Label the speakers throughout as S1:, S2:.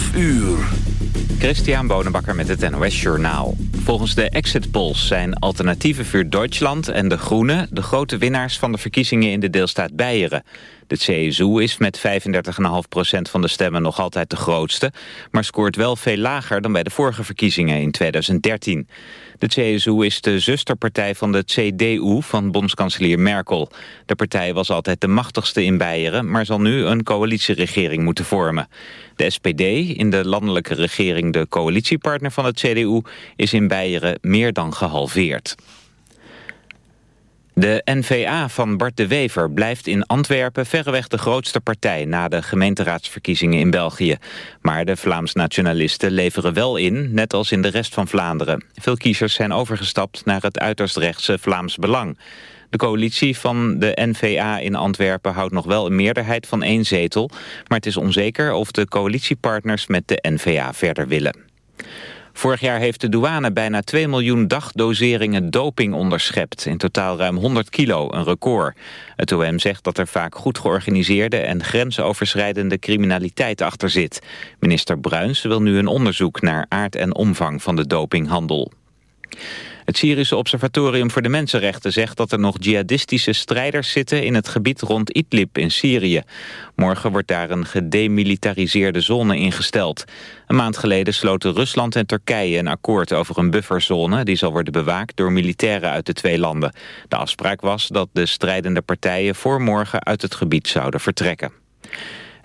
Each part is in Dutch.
S1: 12 uur.
S2: Christian Bonenbakker met het NOS Journaal. Volgens de exit polls zijn Alternatieve voor Duitsland en De Groenen... de grote winnaars van de verkiezingen in de deelstaat Beieren. De CSU is met 35,5% van de stemmen nog altijd de grootste... maar scoort wel veel lager dan bij de vorige verkiezingen in 2013. De CSU is de zusterpartij van de CDU van bondskanselier Merkel. De partij was altijd de machtigste in Beieren... maar zal nu een coalitieregering moeten vormen. De SPD, in de landelijke regering de coalitiepartner van het CDU... is in Beieren meer dan gehalveerd. De NVA van Bart de Wever blijft in Antwerpen verreweg de grootste partij na de gemeenteraadsverkiezingen in België. Maar de Vlaams nationalisten leveren wel in, net als in de rest van Vlaanderen. Veel kiezers zijn overgestapt naar het uiterst rechtse Vlaams Belang. De coalitie van de NVA in Antwerpen houdt nog wel een meerderheid van één zetel, maar het is onzeker of de coalitiepartners met de NVA verder willen. Vorig jaar heeft de douane bijna 2 miljoen dagdoseringen doping onderschept. In totaal ruim 100 kilo, een record. Het OM zegt dat er vaak goed georganiseerde en grensoverschrijdende criminaliteit achter zit. Minister Bruins wil nu een onderzoek naar aard en omvang van de dopinghandel. Het Syrische Observatorium voor de Mensenrechten zegt dat er nog jihadistische strijders zitten in het gebied rond Idlib in Syrië. Morgen wordt daar een gedemilitariseerde zone ingesteld. Een maand geleden sloten Rusland en Turkije een akkoord over een bufferzone die zal worden bewaakt door militairen uit de twee landen. De afspraak was dat de strijdende partijen voor morgen uit het gebied zouden vertrekken.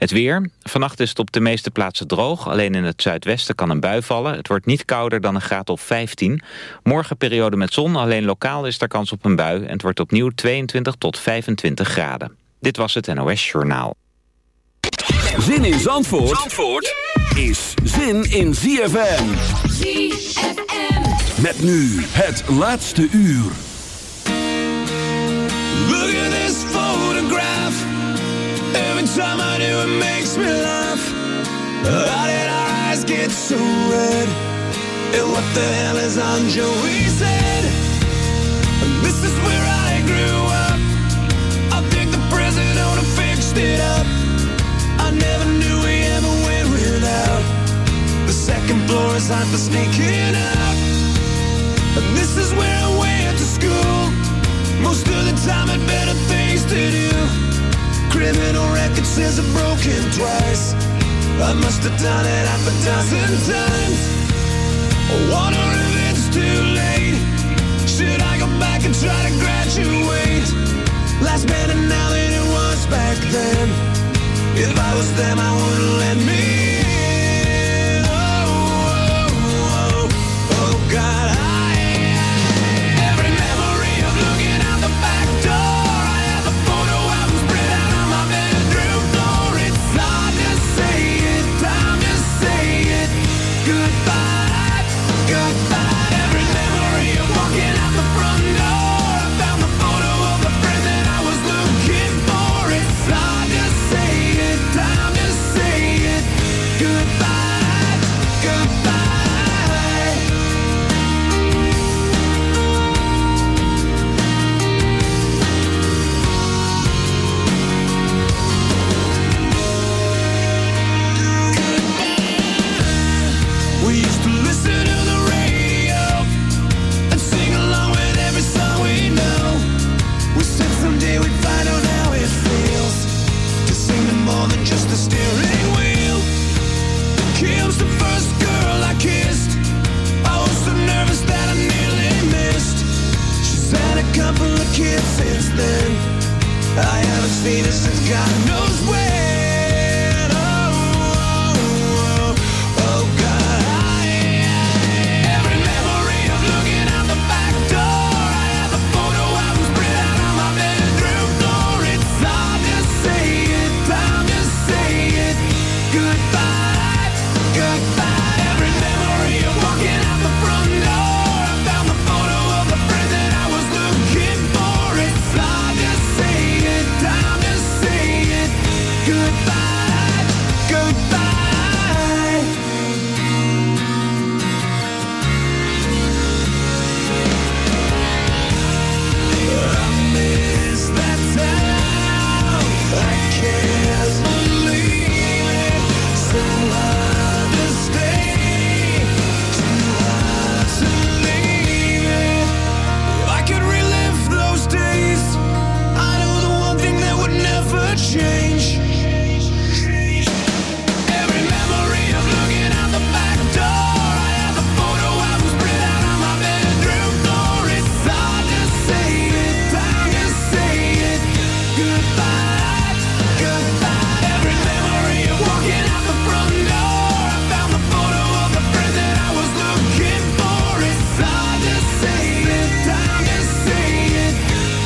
S2: Het weer. Vannacht is het op de meeste plaatsen droog. Alleen in het zuidwesten kan een bui vallen. Het wordt niet kouder dan een graad of 15. Morgen periode met zon. Alleen lokaal is er kans op een bui. En het wordt opnieuw 22 tot 25 graden. Dit was het NOS Journaal.
S1: Zin in Zandvoort, Zandvoort is zin in ZFM.
S3: ZFM.
S1: Met nu het laatste uur.
S4: Look at this photograph. Every time I do, it makes me laugh. How did our eyes get so red? And what the hell is on Joey's head? This is where I grew up. I think the president have fixed it up. I never knew we ever went without. The second floor is hot for sneaking out. And this is where I went to school. Most of the time, had better do. Criminal record says I'm broken twice. I must have done it half a dozen times. I wonder if it's too late. Should I go back and try to graduate? Life's better now than it was back then. If I was them, I wouldn't let me in. Oh, oh, oh, oh,
S3: oh God.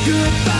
S3: Goodbye.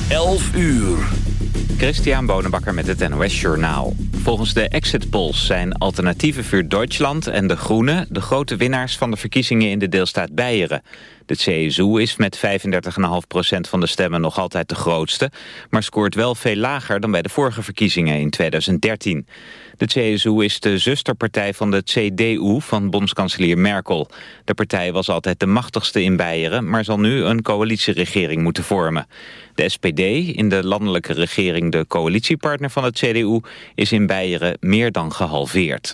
S1: 11 uur.
S2: Christian Bonenbakker met het NOS Journaal. Volgens de exit polls zijn Alternatieve voor Duitsland en De Groenen... de grote winnaars van de verkiezingen in de deelstaat Beieren. De CSU is met 35,5% van de stemmen nog altijd de grootste... maar scoort wel veel lager dan bij de vorige verkiezingen in 2013. De CSU is de zusterpartij van de CDU van bondskanselier Merkel. De partij was altijd de machtigste in Beieren... maar zal nu een coalitieregering moeten vormen. De SPD, in de landelijke regering de coalitiepartner van het CDU... is in Beieren meer dan gehalveerd.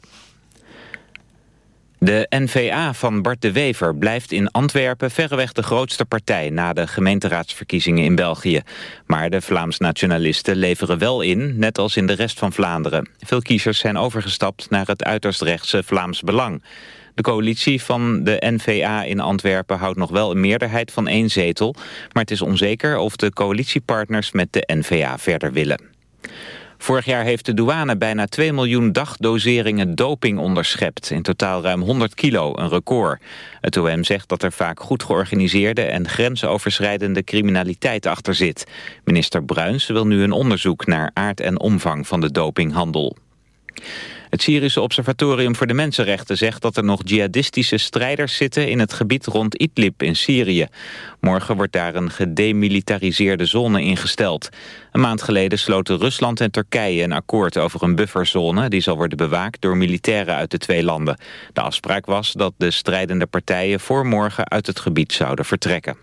S2: De NVA van Bart de Wever blijft in Antwerpen verreweg de grootste partij na de gemeenteraadsverkiezingen in België. Maar de Vlaams nationalisten leveren wel in, net als in de rest van Vlaanderen. Veel kiezers zijn overgestapt naar het uiterst rechtse Vlaams Belang. De coalitie van de NVA in Antwerpen houdt nog wel een meerderheid van één zetel, maar het is onzeker of de coalitiepartners met de NVA verder willen. Vorig jaar heeft de douane bijna 2 miljoen dagdoseringen doping onderschept. In totaal ruim 100 kilo, een record. Het OM zegt dat er vaak goed georganiseerde en grensoverschrijdende criminaliteit achter zit. Minister Bruins wil nu een onderzoek naar aard en omvang van de dopinghandel. Het Syrische Observatorium voor de Mensenrechten zegt dat er nog jihadistische strijders zitten in het gebied rond Idlib in Syrië. Morgen wordt daar een gedemilitariseerde zone ingesteld. Een maand geleden sloten Rusland en Turkije een akkoord over een bufferzone die zal worden bewaakt door militairen uit de twee landen. De afspraak was dat de strijdende partijen voor morgen uit het gebied zouden vertrekken.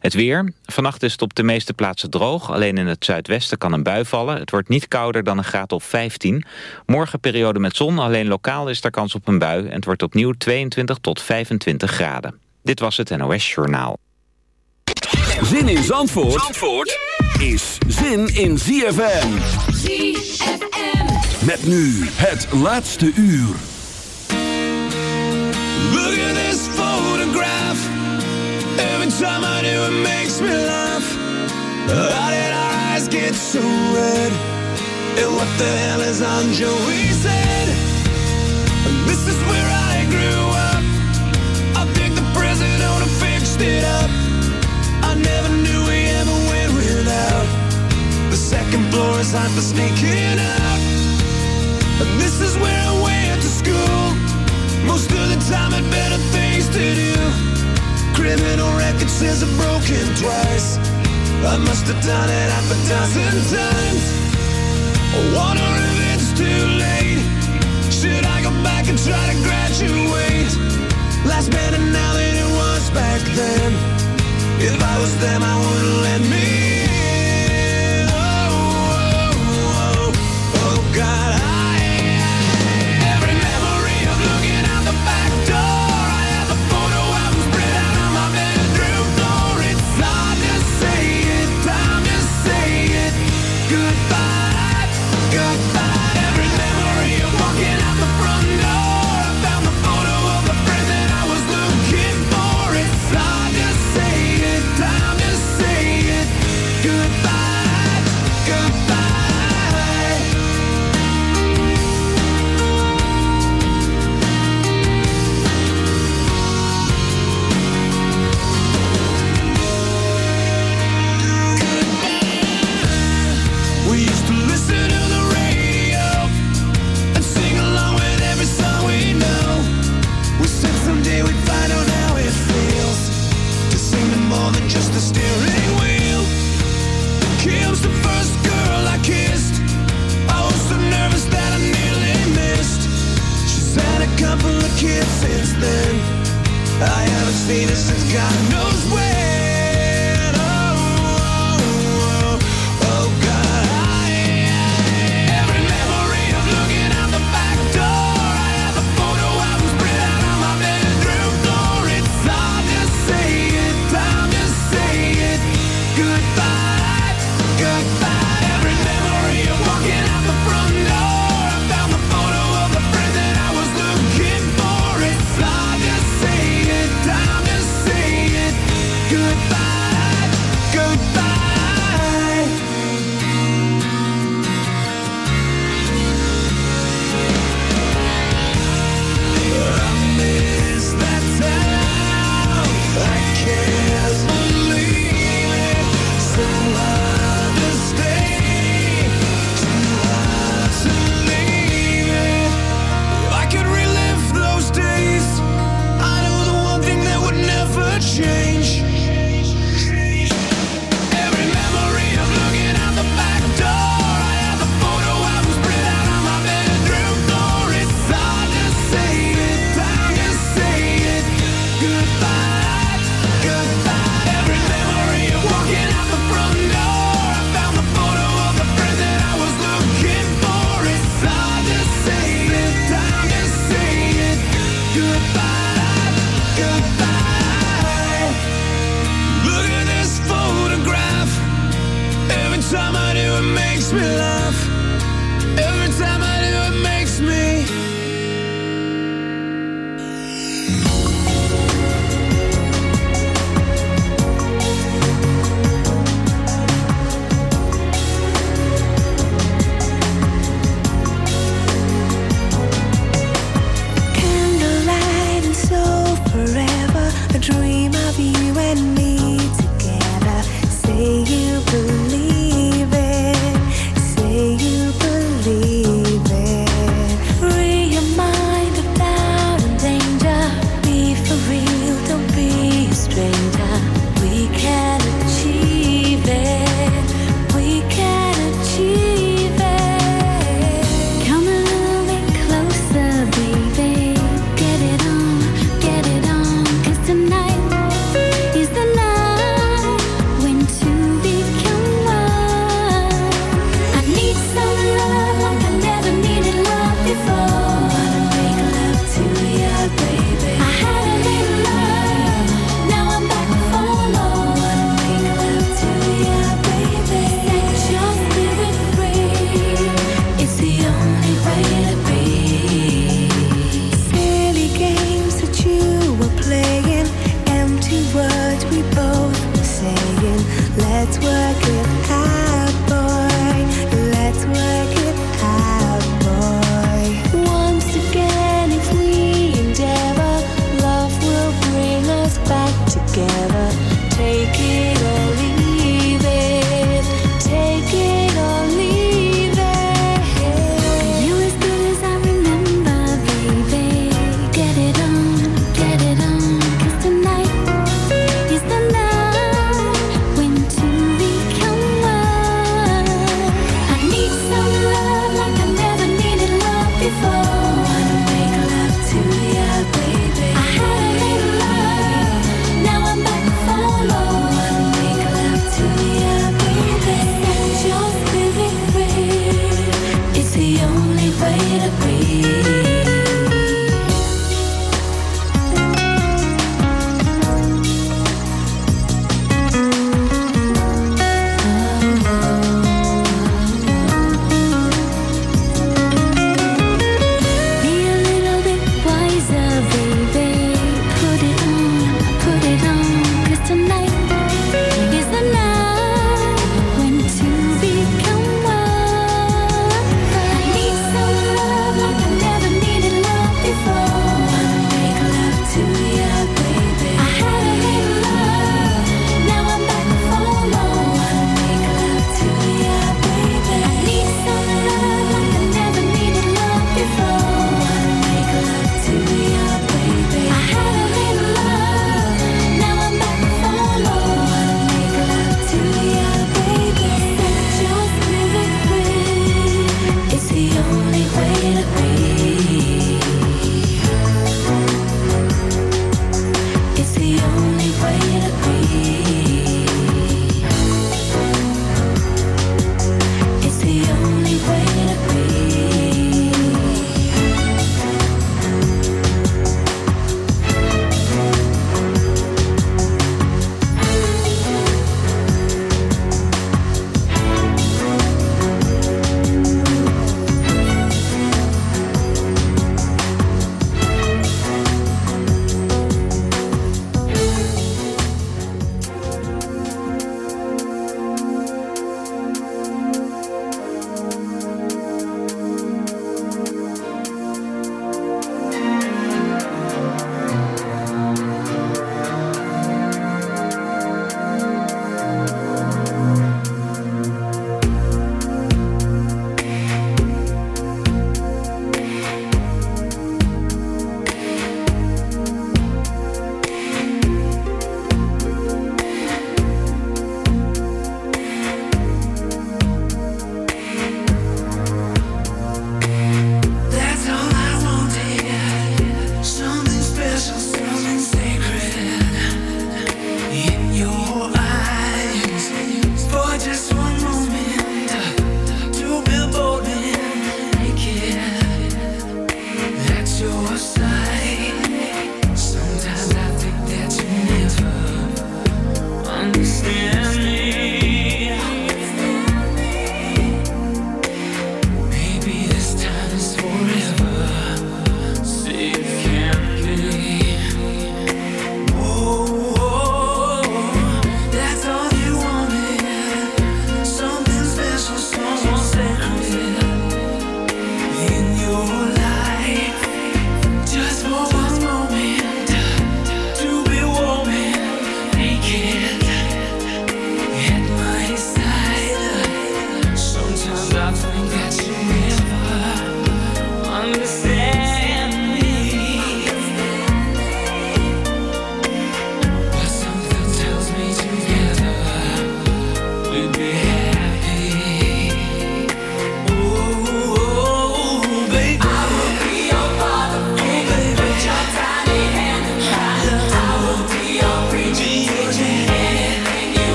S2: Het weer. Vannacht is het op de meeste plaatsen droog. Alleen in het zuidwesten kan een bui vallen. Het wordt niet kouder dan een graad of 15. Morgen periode met zon. Alleen lokaal is er kans op een bui. En het wordt opnieuw 22 tot 25 graden. Dit was het NOS Journaal.
S1: Zin in Zandvoort, Zandvoort is zin in ZFM.
S3: ZFM.
S1: Met nu het laatste uur.
S4: Time I do, it makes me laugh. How did our eyes get so red? And what the hell is on Joey's head? This is where I grew up. I think the president fixed it up. I never knew we ever went without. The second floor is hot for sneaking out. And this is where I went to school. Most of the time had better things to do. Criminal record says I've broken twice. I must have done it half a dozen times. I wonder if it's too late. Should I go back and try to graduate? Life's better now than it was back then. If I was them, I wouldn't let me in. Oh, oh, oh, oh, oh God,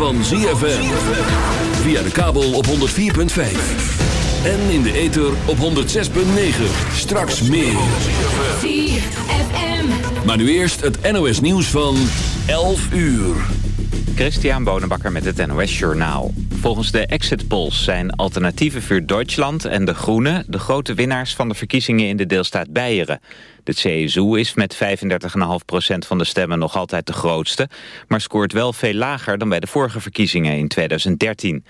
S1: van ZFM. Via de kabel op 104.5. En in de ether op 106.9. Straks meer.
S5: ZFM.
S1: Maar nu eerst het NOS nieuws van 11 uur.
S2: Christian Bonenbakker met het NOS Journaal. Volgens de exit polls zijn Alternatieve voor Duitsland en De Groenen... de grote winnaars van de verkiezingen in de deelstaat Beieren. De CSU is met 35,5% van de stemmen nog altijd de grootste... maar scoort wel veel lager dan bij de vorige verkiezingen in 2013.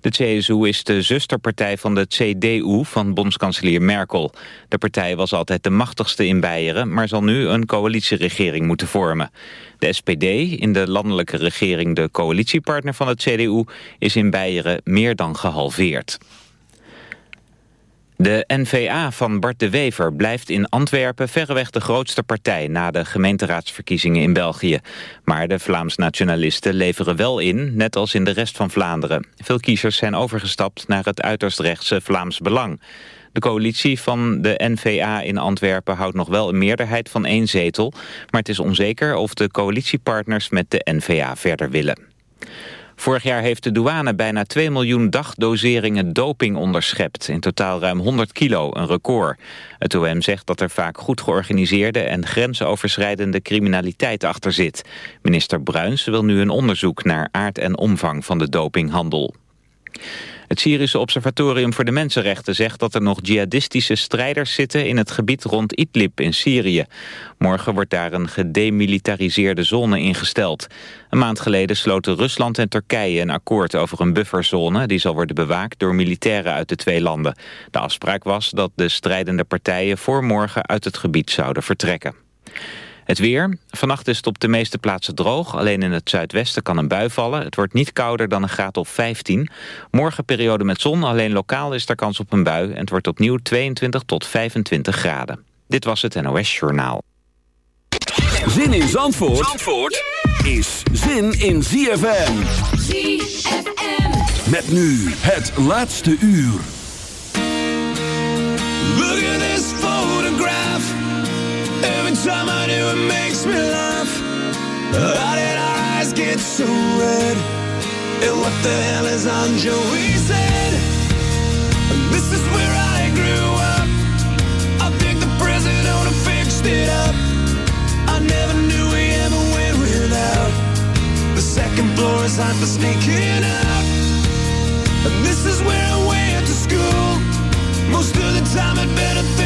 S2: De CSU is de zusterpartij van de CDU van bondskanselier Merkel. De partij was altijd de machtigste in Beieren... maar zal nu een coalitieregering moeten vormen. De SPD, in de landelijke regering de coalitiepartner van het CDU... is in Beieren meer dan gehalveerd. De NVA van Bart de Wever blijft in Antwerpen verreweg de grootste partij na de gemeenteraadsverkiezingen in België. Maar de Vlaams nationalisten leveren wel in, net als in de rest van Vlaanderen. Veel kiezers zijn overgestapt naar het uiterst rechtse Vlaams Belang. De coalitie van de NVA in Antwerpen houdt nog wel een meerderheid van één zetel, maar het is onzeker of de coalitiepartners met de NVA verder willen. Vorig jaar heeft de douane bijna 2 miljoen dagdoseringen doping onderschept. In totaal ruim 100 kilo, een record. Het OM zegt dat er vaak goed georganiseerde en grensoverschrijdende criminaliteit achter zit. Minister Bruins wil nu een onderzoek naar aard en omvang van de dopinghandel. Het Syrische Observatorium voor de Mensenrechten zegt dat er nog jihadistische strijders zitten in het gebied rond Idlib in Syrië. Morgen wordt daar een gedemilitariseerde zone ingesteld. Een maand geleden sloten Rusland en Turkije een akkoord over een bufferzone die zal worden bewaakt door militairen uit de twee landen. De afspraak was dat de strijdende partijen voor morgen uit het gebied zouden vertrekken. Het weer. Vannacht is het op de meeste plaatsen droog. Alleen in het zuidwesten kan een bui vallen. Het wordt niet kouder dan een graad of 15. Morgen periode met zon. Alleen lokaal is er kans op een bui. En het wordt opnieuw 22 tot 25 graden. Dit was het NOS Journaal.
S1: Zin in Zandvoort, Zandvoort is zin in ZFM.
S5: ZFM.
S1: Met nu het laatste uur.
S4: Look at this photograph. Every time I do, it makes me laugh. How did our eyes get so red? And what the hell is on Joey's head? This is where I grew up. I think the president fixed it up. I never knew we ever went without. The second floor is hot for sneaking out. And this is where I went to school. Most of the time had better.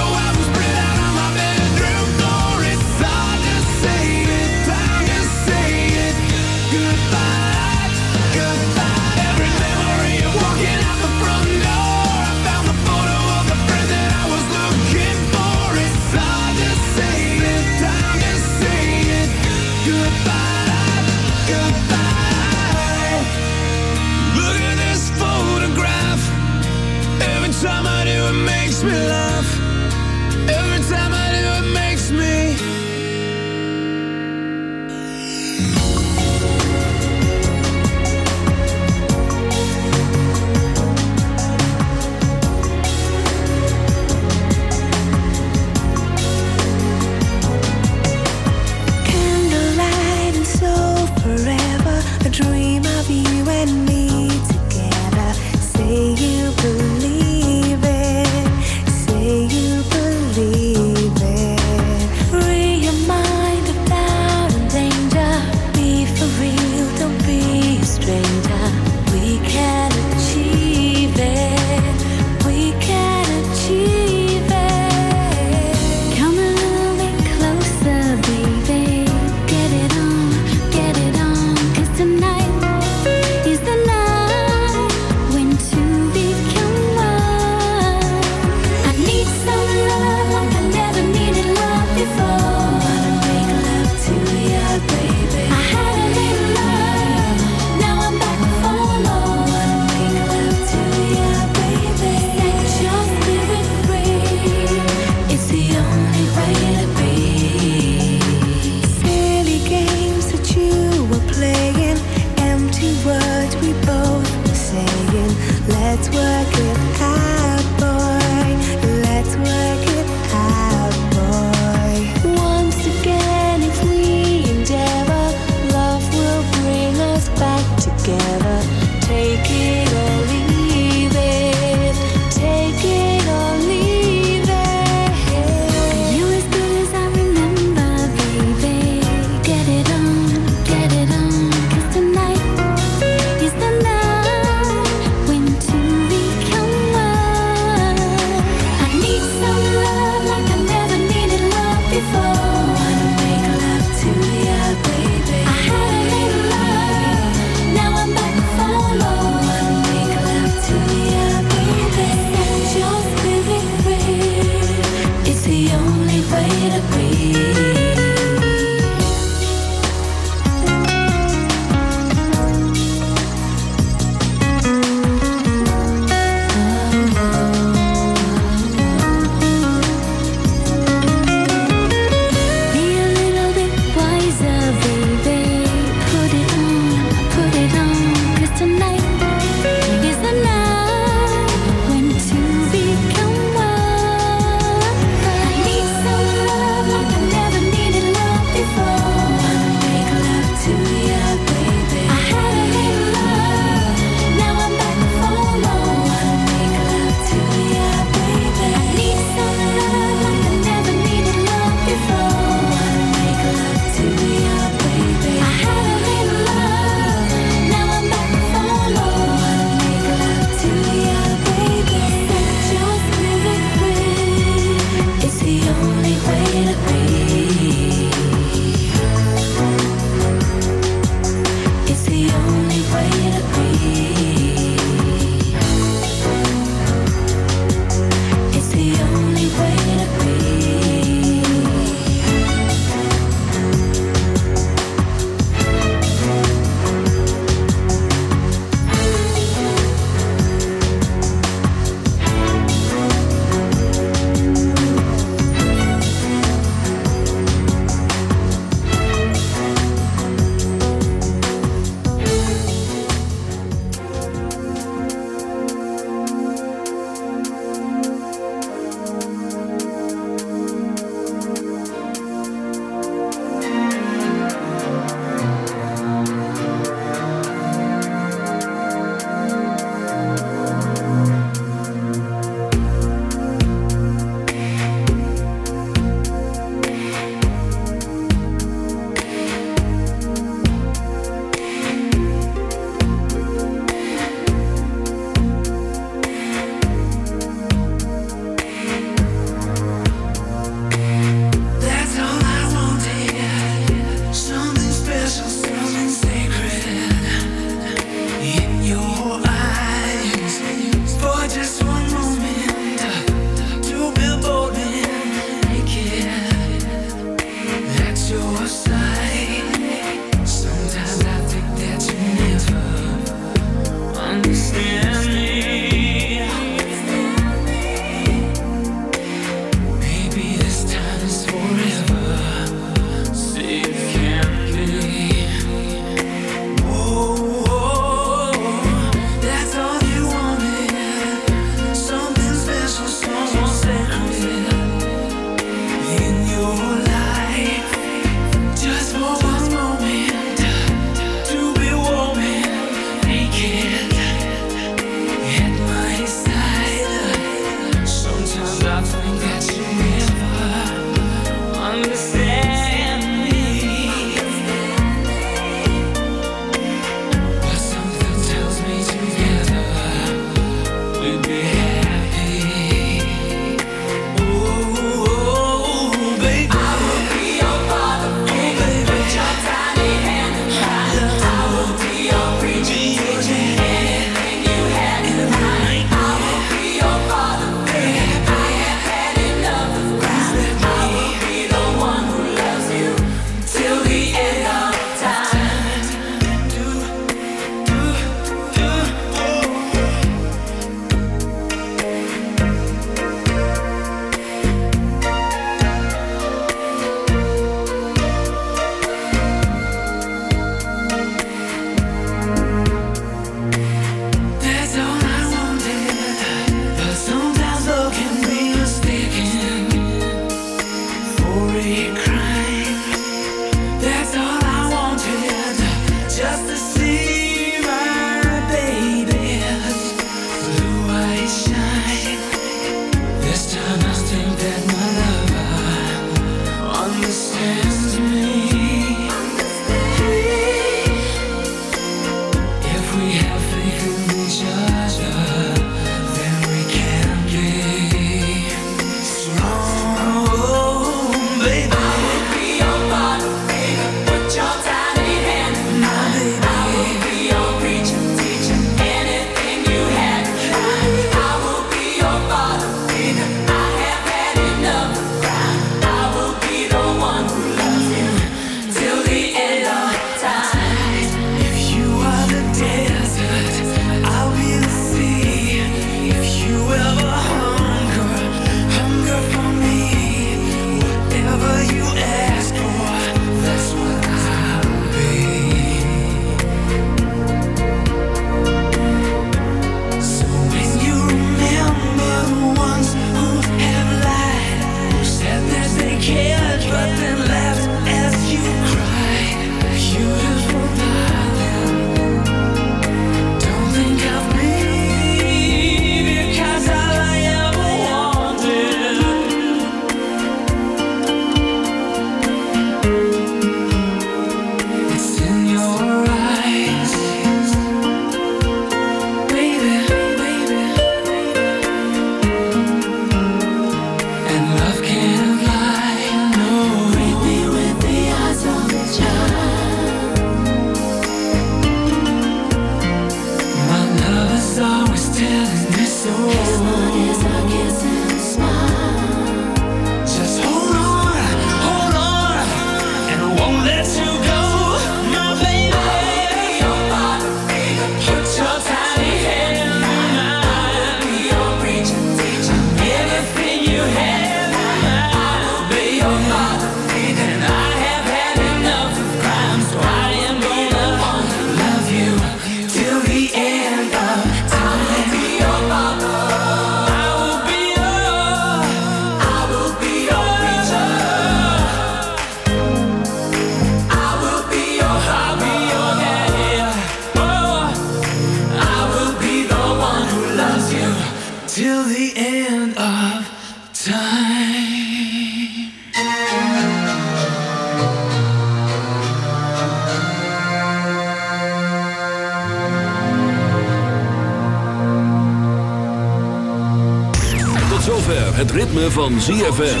S1: van ZFM.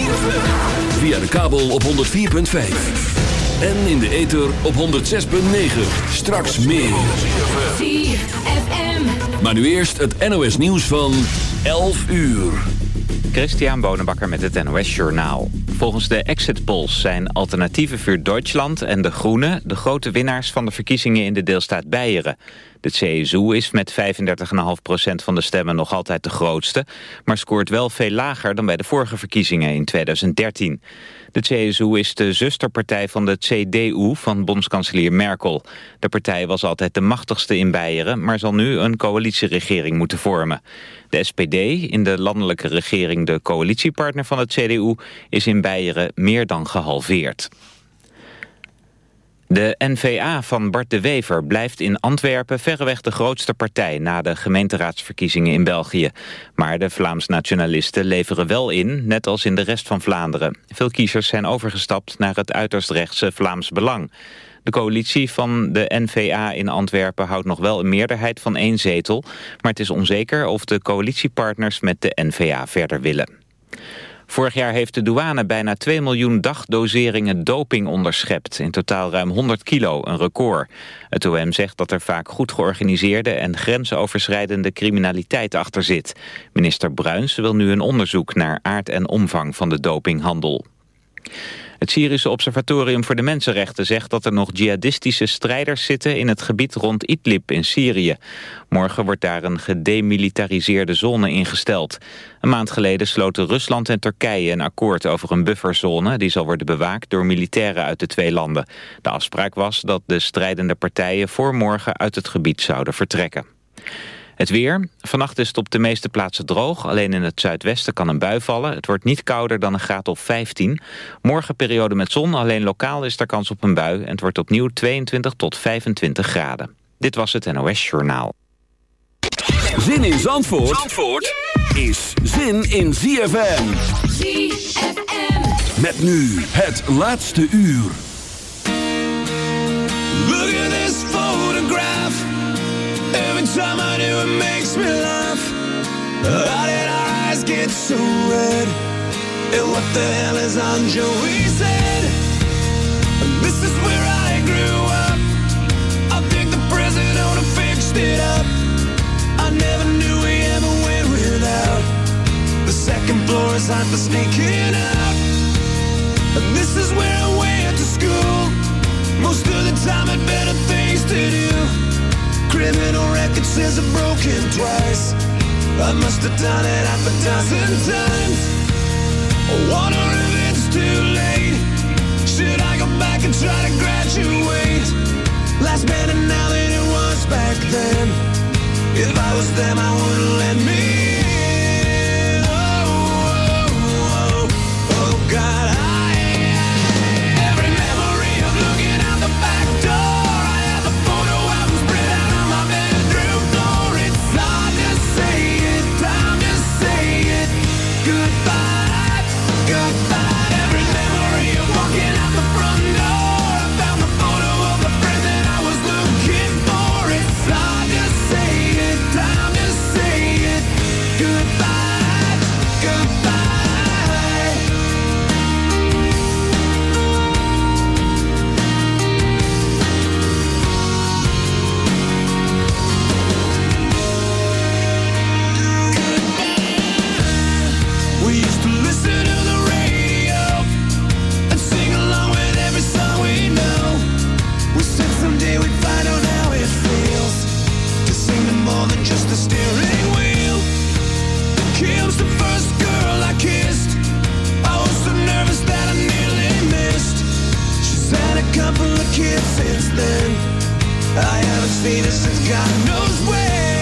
S1: Via de kabel op 104.5. En in de ether op 106.9. Straks meer.
S5: ZFM.
S1: Maar nu eerst het NOS nieuws van 11 uur.
S2: Christian Bonenbakker met het NOS Journaal. Volgens de exit polls zijn Alternatieve voor Duitsland en De Groenen... de grote winnaars van de verkiezingen in de deelstaat Beieren. De CSU is met 35,5% van de stemmen nog altijd de grootste... maar scoort wel veel lager dan bij de vorige verkiezingen in 2013. De CSU is de zusterpartij van de CDU van bondskanselier Merkel. De partij was altijd de machtigste in Beieren... maar zal nu een coalitieregering moeten vormen. De SPD, in de landelijke regering de coalitiepartner van het CDU... is in Beieren meer dan gehalveerd. De NVA van Bart de Wever blijft in Antwerpen verreweg de grootste partij na de gemeenteraadsverkiezingen in België. Maar de Vlaams nationalisten leveren wel in, net als in de rest van Vlaanderen. Veel kiezers zijn overgestapt naar het uiterst rechtse Vlaams Belang. De coalitie van de NVA in Antwerpen houdt nog wel een meerderheid van één zetel, maar het is onzeker of de coalitiepartners met de NVA verder willen. Vorig jaar heeft de douane bijna 2 miljoen dagdoseringen doping onderschept. In totaal ruim 100 kilo, een record. Het OM zegt dat er vaak goed georganiseerde en grensoverschrijdende criminaliteit achter zit. Minister Bruins wil nu een onderzoek naar aard en omvang van de dopinghandel. Het Syrische Observatorium voor de Mensenrechten zegt dat er nog jihadistische strijders zitten in het gebied rond Idlib in Syrië. Morgen wordt daar een gedemilitariseerde zone ingesteld. Een maand geleden sloten Rusland en Turkije een akkoord over een bufferzone die zal worden bewaakt door militairen uit de twee landen. De afspraak was dat de strijdende partijen voor morgen uit het gebied zouden vertrekken. Het weer. Vannacht is het op de meeste plaatsen droog. Alleen in het zuidwesten kan een bui vallen. Het wordt niet kouder dan een graad of 15. Morgen periode met zon. Alleen lokaal is er kans op een bui. En het wordt opnieuw 22 tot 25 graden. Dit was het NOS Journaal.
S1: Zin in Zandvoort, Zandvoort is zin in ZFM.
S5: ZFM.
S1: Met nu het laatste uur.
S4: Look at this photograph. Every time I do, it makes me laugh. How did our eyes get so red? And what the hell is on Joey's head? This is where I grew up. I think the president fixed it up. I never knew we ever went without. The second floor is hot for sneaking out. And this is where I went to school. Most of the time had better things to do. Criminal record says I've broken twice. I must have done it half a dozen times. I wonder if it's too late. Should I go back and try to graduate? Life's better now than it was back then. If I was them, I wouldn't let me in. Oh, oh, oh, oh,
S6: oh God, I kid since then I haven't seen her
S4: since God knows where.